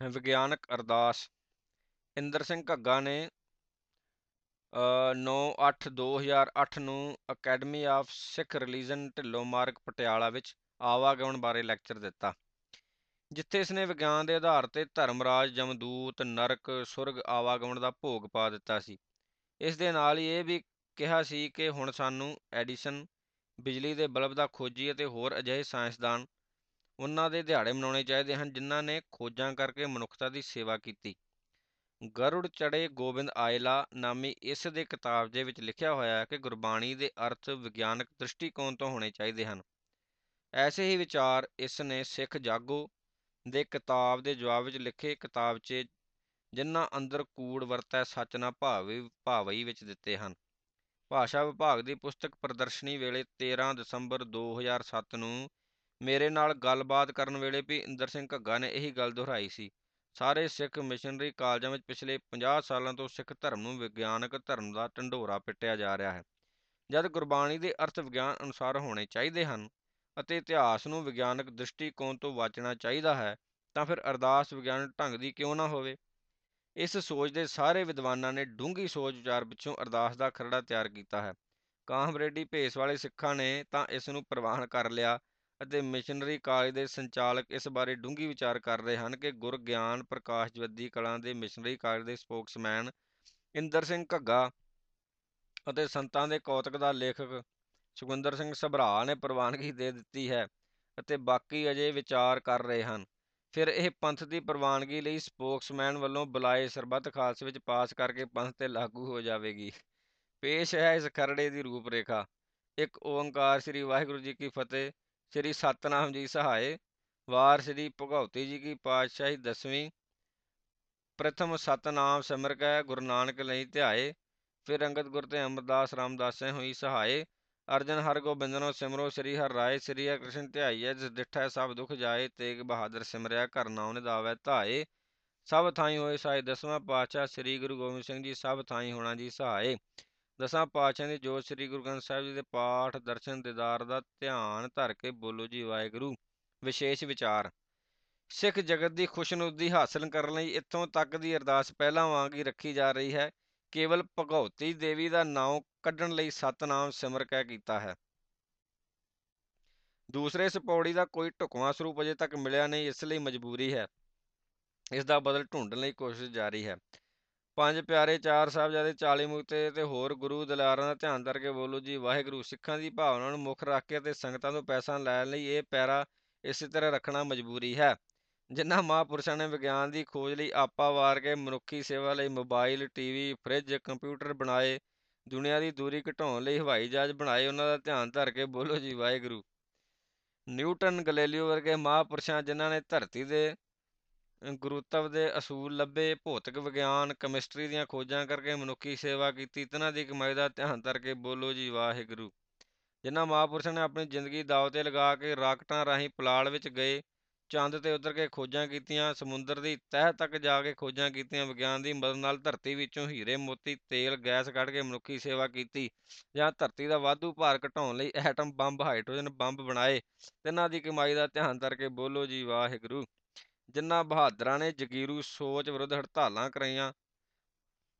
ਵਿਗਿਆਨਕ ਅਰਦਾਸ। ਇੰਦਰ ਸਿੰਘ ਘੱਗਾ ਨੇ ਨੌ ਅੱਠ ਦੋ ਹਜ਼ਾਰ ਅੱਠ ਨੂੰ academy of Sikh religion Dhillon Marg Patiala ਵਿੱਚ ਆਵਾਗਮਨ ਬਾਰੇ ਲੈਕਚਰ ਦਿੱਤਾ, ਜਿੱਥੇ ਇਸਨੇ ਵਿਗਿਆਨ ਦੇ ਆਧਾਰ ਤੇ ਧਰਮ ਰਾਜ ਜਮਦੂਤ, ਨਰਕ, ਸੁਰਗ ਆਵਾਗਮਨ ਦਾ ਭੋਗ ਪਾ ਦਿੱਤਾ ਸੀ। ਇਸ ਦੇ ਨਾਲ ਹੀ ਇਹ ਵੀ ਕਿਹਾ ਸੀ ਕਿ ਹੁਣ ਸਾਨੂੰ ਐਡੀਸਨ, ਬਿਜਲੀ ਦੇ ਬਲਬ ਦਾ ਖੋਜੀ ਅਤੇ ਹੋਰ ਅਜਿਹੇ ਸਾਇੰਸਦਾਨ ਉਹਨਾਂ ਦੇ ਦਿਹਾੜੇ ਮਨਾਉਣੇ ਚਾਹੀਦੇ ਹਨ, ਜਿਨ੍ਹਾਂ ਨੇ ਖੋਜਾਂ ਕਰਕੇ ਮਨੁੱਖਤਾ ਦੀ ਸੇਵਾ ਕੀਤੀ। ਗਰੁੜ ਚੜੇ ਗੋਬਿੰਦ ਆਇਲਾ ਨਾਮੀ ਇਸ ਦੇ ਕਿਤਾਬ ਦੇ ਵਿੱਚ ਲਿਖਿਆ ਹੋਇਆ ਹੈ ਕਿ ਗੁਰਬਾਣੀ ਦੇ ਅਰਥ ਵਿਗਿਆਨਕ ਦ੍ਰਿਸ਼ਟੀਕੋਣ ਤੋਂ ਹੋਣੇ ਚਾਹੀਦੇ ਹਨ। ਐਸੇ ਹੀ ਵਿਚਾਰ ਇਸ ਨੇ ਸਿੱਖ ਜਾਗੋ ਦੇ ਕਿਤਾਬ ਦੇ ਜਵਾਬ ਵਿੱਚ ਲਿਖੇ ਕਿਤਾਬ 'ਚ, ਜਿਨ੍ਹਾਂ ਅੰਦਰ ਕੂੜ ਵਰਤੈ, ਸੱਚ ਨਾ ਭਾਵੇ, ਭਾਵਈ ਵਿੱਚ ਦਿੱਤੇ ਹਨ। ਭਾਸ਼ਾ ਵਿਭਾਗ ਦੀ ਪੁਸਤਕ ਪ੍ਰਦਰਸ਼ਨੀ ਵੇਲੇ 13 ਦਸੰਬਰ 2007 ਨੂੰ ਮੇਰੇ ਨਾਲ ਗੱਲਬਾਤ ਕਰਨ ਵੇਲੇ ਵੀ ਇੰਦਰ ਸਿੰਘ ਘੱਗਾ ਨੇ ਇਹੀ ਗੱਲ ਦੁਹਰਾਈ ਸੀ। ਸਾਰੇ ਸਿੱਖ ਮਿਸ਼ਨਰੀ ਕਾਲਜਾਂ ਵਿੱਚ ਪਿਛਲੇ 50 ਸਾਲਾਂ ਤੋਂ ਸਿੱਖ ਧਰਮ ਨੂੰ ਵਿਗਿਆਨਕ ਧਰਮ ਦਾ ਢੰਡੋਰਾ ਪਿੱਟਿਆ ਜਾ ਰਿਹਾ ਹੈ। ਜਦ ਗੁਰਬਾਣੀ ਦੇ ਅਰਥ ਵਿਗਿਆਨ ਅਨੁਸਾਰ ਹੋਣੇ ਚਾਹੀਦੇ ਹਨ ਅਤੇ ਇਤਿਹਾਸ ਨੂੰ ਵਿਗਿਆਨਕ ਦ੍ਰਿਸ਼ਟੀਕੋਣ ਤੋਂ ਵਾਚਣਾ ਚਾਹੀਦਾ ਹੈ, ਤਾਂ ਫਿਰ ਅਰਦਾਸ ਵਿਗਿਆਨਕ ਢੰਗ ਦੀ ਕਿਉਂ ਨਾ ਹੋਵੇ? ਇਸ ਸੋਚ ਦੇ ਸਾਰੇ ਵਿਦਵਾਨਾਂ ਨੇ ਡੂੰਘੀ ਸੋਚ ਵਿਚਾਰ ਪਿੱਛੋਂ ਅਰਦਾਸ ਦਾ ਖਰੜਾ ਤਿਆਰ ਕੀਤਾ ਹੈ। ਕਾਮਰੇਡੀ ਭੇਸ ਵਾਲੇ ਸਿੱਖਾਂ ਨੇ ਤਾਂ ਇਸ ਨੂੰ ਪ੍ਰਵਾਨ ਕਰ ਲਿਆ ਅਤੇ ਮਿਸ਼ਨਰੀ ਕਾਲਜ ਦੇ ਸੰਚਾਲਕ ਇਸ ਬਾਰੇ ਡੂੰਘੀ ਵਿਚਾਰ ਕਰ ਰਹੇ ਹਨ ਕਿ ਗੁਰ ਗਿਆਨ ਪ੍ਰਕਾਸ਼ ਜਵੱਦੀ ਕਲਾਂ ਦੇ ਮਿਸ਼ਨਰੀ ਕਾਲਜ ਦੇ ਸਪੋਕਸਮੈਨ ਇੰਦਰ ਸਿੰਘ ਘੱਗਾ ਅਤੇ ਸੰਤਾਂ ਦੇ ਕੌਤਕ ਦਾ ਲੇਖਕ ਸੁਖਵਿੰਦਰ ਸਿੰਘ ਸਭਰਾ ਨੇ ਪ੍ਰਵਾਨਗੀ ਦੇ ਦਿੱਤੀ ਹੈ ਅਤੇ ਬਾਕੀ ਅਜੇ ਵਿਚਾਰ ਕਰ ਰਹੇ ਹਨ। ਫਿਰ ਇਹ ਪੰਥ ਦੀ ਪ੍ਰਵਾਨਗੀ ਲਈ ਸਪੋਕਸਮੈਨ ਵੱਲੋਂ ਬੁਲਾਏ ਸਰਬੱਤ ਖਾਲਸੇ ਵਿੱਚ ਪਾਸ ਕਰਕੇ ਪੰਥ ਤੇ ਲਾਗੂ ਹੋ ਜਾਵੇਗੀ। ਪੇਸ਼ ਹੈ ਇਸ ਖਰੜੇ ਦੀ ਰੂਪਰੇਖਾ। ਇੱਕ ਓੰਕਾਰ ਸ੍ਰੀ ਵਾਹਿਗੁਰੂ ਜੀ ਕੀ ਫਤਿਹ। ਸ੍ਰੀ ਸਤਨਾਮ ਜੀ ਸਹਾਏ, ਵਾਰ ਸ੍ਰੀ ਭਗਉਤੀ ਜੀ ਕੀ ਪਾਤਸ਼ਾਹੀ ਦਸਵੀਂ, ਪ੍ਰਥਮ ਸਤਨਾਮ ਸਿਮਰ ਕੈ, ਗੁਰੂ ਨਾਨਕ ਲਈ ਧਿਆਏ, ਫਿਰ ਅੰਗਦ ਗੁਰ ਤੇ ਅਮਰਦਾਸ ਰਾਮਦਾਸੈ ਹੋਈ ਸਹਾਏ, ਅਰਜਨ ਹਰ ਗੋਬਿੰਦਨੋ ਸਿਮਰੋ, ਸ੍ਰੀ ਹਰਿ ਰਾਏ, ਸ੍ਰੀ ਹਰਿ ਕ੍ਰਿਸ਼ਨ ਧਿਆਈਐ, ਜਿਸ ਡਿਠੈ ਸਭ ਦੁਖ ਜਾਏ, ਤੇਗ ਬਹਾਦਰ ਸਿਮਰਿਆ ਘਰ ਨਾਉ ਨਿਦਾਵੈ ਧਾਏ, ਸਭ ਥਾਈ ਹੋਏ ਸਾਈ ਦਸਵਾਂ ਪਾਤਸ਼ਾਹ ਸ੍ਰੀ ਗੁਰੂ ਗੋਬਿੰਦ ਸਿੰਘ ਜੀ, ਸਭ ਥਾਈ ਹੋਣਾ ਜੀ ਸਹਾਏ। ਦਸਾਂ ਪਾਤਸ਼ਾਹ ਦੀ ਜੋਤ ਸ੍ਰੀ ਗੁਰੂ ਗ੍ਰੰਥ ਸਾਹਿਬ ਜੀ ਦੇ ਪਾਠ, ਦਰਸ਼ਨ, ਦਿਦਾਰ ਦਾ ਧਿਆਨ ਧਰ ਕੇ ਬੋਲੋ ਜੀ, ਵਾਹਿਗੁਰੂ। ਵਿਸ਼ੇਸ਼ ਵਿਚਾਰ। ਸਿੱਖ ਜਗਤ ਦੀ ਖੁਸ਼ਨੁਦੀ ਹਾਸਲ ਕਰਨ ਲਈ ਇੱਥੋਂ ਤੱਕ ਦੀ ਅਰਦਾਸ ਪਹਿਲਾਂ ਵਾਂਗ ਹੀ ਰੱਖੀ ਜਾ ਰਹੀ ਹੈ। ਕੇਵਲ ਭਗਉਤੀ ਦੇਵੀ ਦਾ ਨਾਮ ਕੱਢਣ ਲਈ ਸਤਨਾਮ ਸਿਮਰ ਕਹਿ ਕੀਤਾ ਹੈ। ਦੂਸਰੇ ਇਸ ਪੌੜੀ ਦਾ ਕੋਈ ਢੁਕਵਾਂ ਸਰੂਪ ਅਜੇ ਤੱਕ ਮਿਲਿਆ ਨਹੀਂ, ਇਸ ਲਈ ਮਜਬੂਰੀ ਹੈ। ਇਸ ਦਾ ਬਦਲ ਢੂੰਡਣ ਲਈ ਕੋਸ਼ਿਸ਼ ਜਾਰੀ ਹੈ। ਪੰਜ ਪਿਆਰੇ, ਚਾਰ ਸਾਹਿਬਜ਼ਾਦੇ 40 ਮੁਕਤੇ ਤੇ ਹੋਰ ਗੁਰੂ ਦਲਾਰਾਂ ਦਾ ਧਿਆਨ ਕਰਕੇ ਬੋਲੋ ਜੀ, ਵਾਹਿਗੁਰੂ, ਸਿੱਖਾਂ ਦੀ ਭਾਵਨਾ ਨੂੰ ਮੁੱਖ ਰੱਖ ਕੇ ਤੇ ਸੰਗਤਾਂ ਤੋਂ ਪੈਸਾ ਲੈਣ ਲਈ ਇਹ ਪੈਰਾ ਇਸੇ ਤਰ੍ਹਾਂ ਰੱਖਣਾ ਮਜਬੂਰੀ ਹੈ। ਜਿਨ੍ਹਾਂ ਮਹਾਂਪੁਰਸ਼ਾਂ ਨੇ ਵਿਗਿਆਨ ਦੀ ਖੋਜ ਲਈ ਆਪਾ ਵਾਰ ਕੇ ਮਨੁੱਖੀ ਸੇਵਾ ਲਈ ਮੋਬਾਈਲ ਟੀਵੀ ਫ੍ਰਿਜ, ਕੰਪਿਊਟਰ ਬਣਾਏ, ਦੁਨੀਆ ਦੀ ਦੂਰੀ ਘਟਾਉਣ ਲਈ ਹਵਾਈ ਜਹਾਜ਼ ਬਣਾਏ, ਉਹਨਾਂ ਦਾ ਧਿਆਨ ਧਰ ਕੇ ਬੋਲੋ ਜੀ, ਵਾਹਿਗੁਰੂ। ਨਿਊਟਨ ਗਲੇਲੀਓ ਵਰਗੇ ਮਹਾਂਪੁਰਸ਼ਾਂ ਜਿਨ੍ਹਾਂ ਨੇ ਧਰਤੀ ਦੇ ਗੁਰੂਤਵ ਦੇ ਅਸੂਲ ਲੱਭੇ, ਭੌਤਿਕ ਵਿਗਿਆਨ ਕੈਮਿਸਟਰੀ ਦੀਆਂ ਖੋਜਾਂ ਕਰਕੇ ਮਨੁੱਖੀ ਸੇਵਾ ਕੀਤੀ, ਤਿਨਾਂ ਦੀ ਕਮਾਈ ਦਾ ਧਿਆਨ ਕਰਕੇ ਬੋਲੋ ਜੀ ਵਾਹਿਗੁਰੂ। ਜਿਨ੍ਹਾਂ ਮਹਾਂਪੁਰਸ਼ਾਂ ਨੇ ਆਪਣੀ ਜ਼ਿੰਦਗੀ ਦਾਅ ਤੇ ਲਗਾ ਕੇ ਰਾਕਟਾਂ ਰਾਹੀਂ ਪੁਲਾੜ ਵਿੱਚ ਗਏ, ਚੰਦ ਤੇ ਉਤਰ ਕੇ ਖੋਜਾਂ ਕੀਤੀਆਂ, ਸਮੁੰਦਰ ਦੀ ਤਹਿ ਤੱਕ ਜਾ ਕੇ ਖੋਜਾਂ ਕੀਤੀਆਂ, ਵਿਗਿਆਨ ਦੀ ਮਦਦ ਨਾਲ ਧਰਤੀ ਵਿੱਚੋਂ ਹੀਰੇ, ਮੋਤੀ, ਤੇਲ, ਗੈਸ ਕੱਢ ਕੇ ਮਨੁੱਖੀ ਸੇਵਾ ਕੀਤੀ ਜਾਂ ਧਰਤੀ ਦਾ ਵਾਧੂ ਭਾਰ ਘਟਾਉਣ ਲਈ ਐਟਮ, ਬੰਬ, ਹਾਈਡਰੋਜਨ ਬੰਬ ਬਣਾਏ, ਤਿੰਨਾਂ ਦੀ ਕਮਾਈ ਦਾ ਧਿਆਨ ਕਰਕੇ ਬੋਲੋ ਜੀ ਵਾਹਿਗੁਰੂ। ਜਿਨ੍ਹਾਂ ਬਹਾਦਰਾਂ ਨੇ ਜਗੀਰੂ ਸੋਚ ਵਿਰੁੱਧ ਹੜਤਾਲਾਂ ਕਰਾਈਆਂ,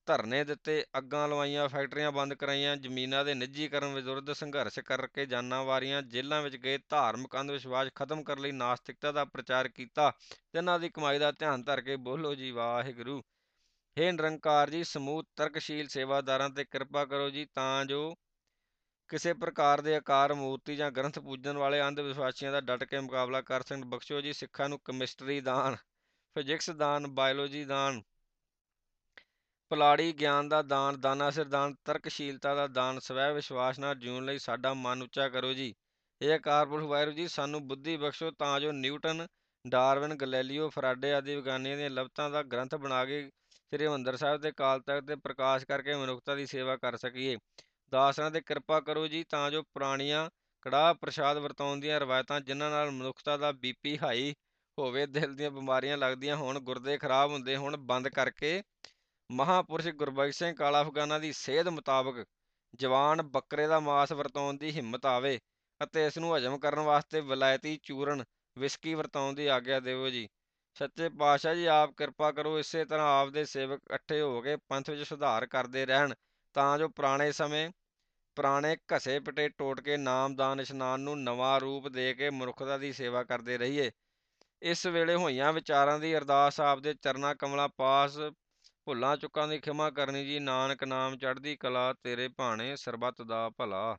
ਧਰਨੇ ਦਿੱਤੇ, ਅੱਗਾਂ ਲਵਾਈਆਂ, ਫੈਕਟਰੀਆਂ ਬੰਦ ਕਰਾਈਆਂ, ਜ਼ਮੀਨਾਂ ਦੇ ਨਿੱਜੀਕਰਨ ਵਿਰੁੱਧ ਸੰਘਰਸ਼ ਕਰਕੇ ਜਾਨਾਂ ਵਾਰੀਆਂ, ਜੇਲ੍ਹਾਂ ਵਿੱਚ ਗਏ ਧਾਰਮਿਕ ਅੰਧ ਵਿਸ਼ਵਾਸ ਖਤਮ ਕਰਨ ਲਈ ਨਾਸਤਿਕਤਾ ਦਾ ਪ੍ਰਚਾਰ ਕੀਤਾ, ਜਿਨ੍ਹਾਂ ਦੀ ਕਮਾਈ ਦਾ ਧਿਆਨ ਧਰ ਕੇ ਬੋਲੋ ਜੀ ਵਾਹਿਗੁਰੂ। ਹੇ ਨਿਰੰਕਾਰ ਜੀ, ਸਮੂਹ ਤਰਕਸ਼ੀਲ ਸੇਵਾਦਾਰਾਂ ਤੇ ਕਿਰਪਾ ਕਰੋ ਜੀ, ਤਾਂ ਜੋ ਕਿਸੇ ਪ੍ਰਕਾਰ ਦੇ ਆਕਾਰ, ਮੂਰਤੀ ਜਾਂ ਗ੍ਰੰਥ ਪੂਜਣ ਵਾਲੇ ਅੰਧ ਵਿਸ਼ਵਾਸੀਆਂ ਦਾ ਡਟ ਕੇ ਮੁਕਾਬਲਾ ਕਰ ਸਕਣ। ਬਖਸ਼ੋ ਜੀ, ਸਿੱਖਾਂ ਨੂੰ ਕੈਮਿਸਟਰੀ ਦਾਨ, ਫਿਜ਼ਿਕਸ ਦਾਨ, ਬਾਇਓਲੋਜੀ ਦਾਨ, ਪਲਾੜੀ ਗਿਆਨ ਦਾ ਦਾਨ ਦਾਨਾ ਸਿਰ ਦਾਨ, ਤਰਕਸ਼ੀਲਤਾ ਦਾ ਦਾਨ, ਸਵੈ ਵਿਸ਼ਵਾਸ ਨਾਲ ਜਿਉਣ ਲਈ ਸਾਡਾ ਮਨ ਉੱਚਾ ਕਰੋ ਜੀ। ਇਹ ਆਕਾਰ ਵਾਹਿਗੁਰੂ ਜੀ, ਸਾਨੂੰ ਬੁੱਧੀ ਬਖਸ਼ੋ ਤਾਂ ਜੋ ਨਿਊਟਨ, ਡਾਰਵਿਨ, ਗਲੈਲੀਓ, ਫਰਾਡੇ ਆਦਿ ਵਿਗਿਆਨੀਆਂ ਦੀਆਂ ਲਬਤਾਂ ਦਾ ਗ੍ਰੰਥ ਬਣਾ ਕੇ ਸ੍ਰੀ ਹਰਿਮੰਦਰ ਸਾਹਿਬ ਦੇ ਕਾਲ ਤਖਤ ਤੇ ਪ੍ਰਕਾਸ਼ ਕਰਕੇ ਮਨੁੱਖਤਾ ਦੀ ਸੇਵਾ ਕਰ ਸਕੀਏ। ਦਾਸਰਾਂ ਤੇ ਕਿਰਪਾ ਕਰੋ ਜੀ, ਤਾਂ ਜੋ ਪੁਰਾਣੀਆਂ ਕੜਾਹ ਪ੍ਰਸ਼ਾਦ ਵਰਤਾਉਣ ਦੀਆਂ ਰਵਾਇਤਾਂ ਜਿਨ੍ਹਾਂ ਨਾਲ ਮਨੁੱਖਤਾ ਦਾ ਬੀਪੀ ਹਾਈ ਹੋਵੇ, ਦਿਲ ਦੀਆਂ ਬਿਮਾਰੀਆਂ ਲੱਗਦੀਆਂ ਹੋਣ, ਗੁਰਦੇ ਖਰਾਬ ਹੁੰਦੇ ਹੋਣ, ਬੰਦ ਕਰਕੇ ਮਹਾਪੁਰਸ਼ ਗੁਰਬਖਸ਼ ਸਿੰਘ ਕਾਲਾ ਅਫਗਾਨਾ ਦੀ ਸੇਧ ਮੁਤਾਬਕ ਜਵਾਨ ਬੱਕਰੇ ਦਾ ਮਾਸ ਵਰਤਾਉਣ ਦੀ ਹਿੰਮਤ ਆਵੇ ਅਤੇ ਇਸ ਨੂੰ ਹਜਮ ਕਰਨ ਵਾਸਤੇ ਵਿਲਾਇਤੀ ਚੂਰਨ ਵਿਸਕੀ ਵਰਤਾਉਣ ਦੀ ਆਗਿਆ ਦੇਵੋ ਜੀ। ਸੱਚੇ ਪਾਤਸ਼ਾਹ ਜੀ, ਆਪ ਕਿਰਪਾ ਕਰੋ, ਇਸੇ ਤਰ੍ਹਾਂ ਆਪ ਦੇ ਸੇਵਕ ਇਕੱਠੇ ਹੋ ਕੇ ਪੰਥ ਵਿੱਚ ਸੁਧਾਰ ਕਰਦੇ ਰਹਿਣ। ਤਾਂ ਜੋ ਪੁਰਾਣੇ ਸਮੇਂ ਪੁਰਾਣੇ ਘਸੇ ਪਟੇ ਟੋਟਕੇ ਨਾਮਦਾਨ ਇਸ਼ਨਾਨ ਨੂੰ ਨਵਾਂ ਰੂਪ ਦੇ ਕੇ ਮਨੁੱਖਤਾ ਦੀ ਸੇਵਾ ਕਰਦੇ ਰਹੀਏ। ਇਸ ਵੇਲੇ ਹੋਈਆਂ ਵਿਚਾਰਾਂ ਦੀ ਅਰਦਾਸ ਆਪ ਦੇ ਚਰਨਾ ਕਮਲਾਂ ਪਾਸ ਭੁੱਲਾਂ ਚੁੱਕਾਂ ਦੀ ਖਿਮਾ ਕਰਨੀ ਜੀ। ਨਾਨਕ ਨਾਮ ਚੜ੍ਹਦੀ ਕਲਾ ਤੇਰੇ ਭਾਣੇ ਸਰਬੱਤ ਦਾ ਭਲਾ।